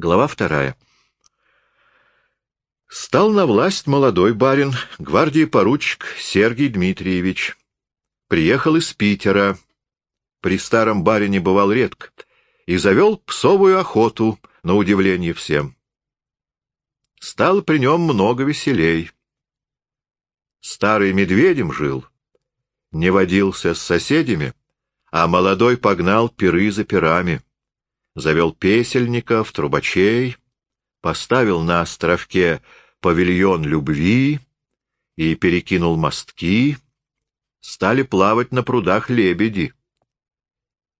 Глава вторая. Стал на власть молодой барин, гвардии поручик Сергей Дмитриевич. Приехал из Питера. При старом барине бывал редко. И завел псовую охоту, на удивление всем. Стало при нем много веселей. Старый медведем жил, не водился с соседями, а молодой погнал пиры за пирами. Завел песельников, трубачей, поставил на островке павильон любви и перекинул мостки, стали плавать на прудах лебеди.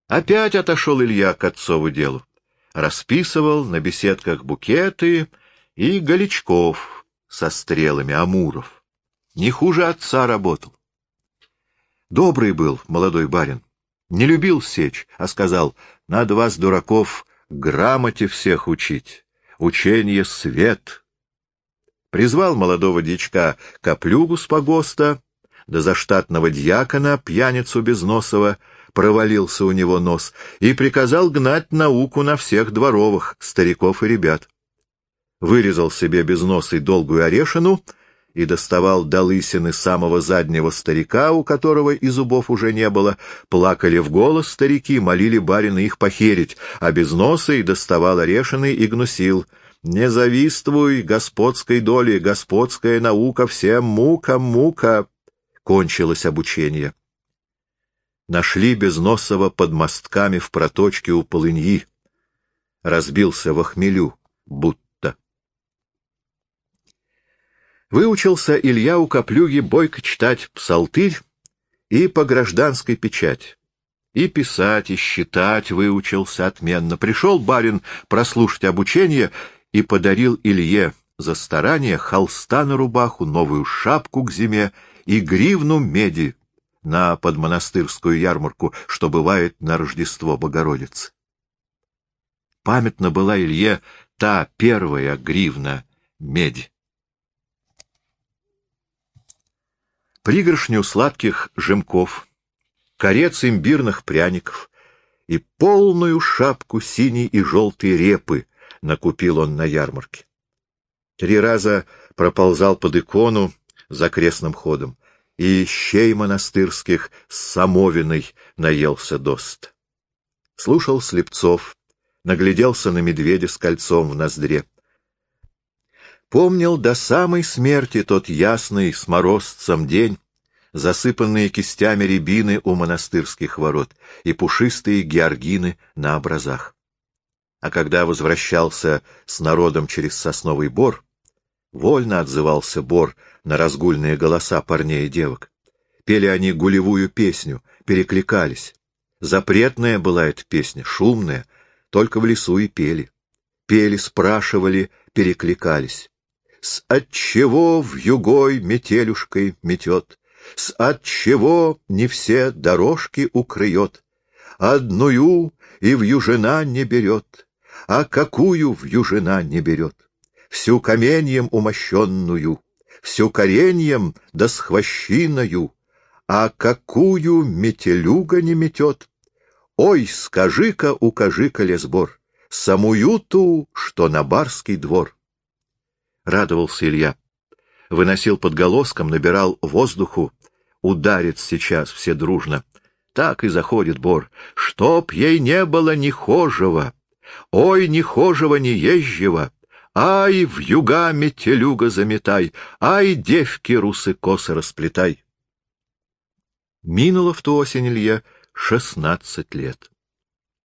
Опять отошел Илья к отцову делу. Расписывал на беседках букеты и голичков со стрелами амуров. Не хуже отца работал. Добрый был молодой барин. Не любил сечь, а сказал, надо вас, дураков, грамоте всех учить. Учение — свет. Призвал молодого дичка Коплюгу с погоста, да заштатного дьякона, пьяницу Безносова, провалился у него нос, и приказал гнать науку на всех дворовых, стариков и ребят. Вырезал себе Безносый долгую орешину — и доставал до лысины самого заднего старика, у которого и зубов уже не было. Плакали в голос старики, молили барина их похерить, а без носа и доставал орешины и гнусил. «Не завистствуй господской доли, господская наука всем мука, мука!» Кончилось обучение. Нашли Безносова под мостками в проточке у полыньи. Разбился в охмелю, будто. Выучился Илья у Коплюги бойко читать псалтырь и по гражданской печать. И писать, и считать выучился отменно. Пришел барин прослушать обучение и подарил Илье за старание холста на рубаху, новую шапку к зиме и гривну меди на подмонастырскую ярмарку, что бывает на Рождество Богородицы. Памятна была Илье та первая гривна меди. Пригоршню сладких жемков, корец имбирных пряников и полную шапку синей и желтой репы накупил он на ярмарке. Три раза проползал под икону за крестным ходом, и щей монастырских с самовиной наелся дост. Слушал слепцов, нагляделся на медведя с кольцом в ноздре. Помнил до самой смерти тот ясный с морозцем день, засыпанные кистями рябины у монастырских ворот и пушистые георгины на образах. А когда возвращался с народом через сосновый бор, вольно отзывался бор на разгульные голоса парней и девок. Пели они гулевую песню, перекликались. Запретная была эта песня, шумная, только в лесу и пели. Пели, спрашивали, перекликались. С отчего в югой метелюшкой метет, С отчего не все дорожки укрыет, Одную и в южина не берет, А какую в южина не берет? Всю каменьем умощенную, Всю кореньем да с хвощиною, А какую метелюга не метет? Ой, скажи-ка, укажи-ка лесбор, Самую ту, что на барский двор радовался Илья. Выносил под голоском, набирал воздуху. Ударит сейчас все дружно. Так и заходит Бор. Чтоб ей не было ни хожего, ой, ни хожего, ни езжего. Ай, в юга метелюга заметай, ай, девки русы косы расплетай. Минуло в ту осень Илья шестнадцать лет.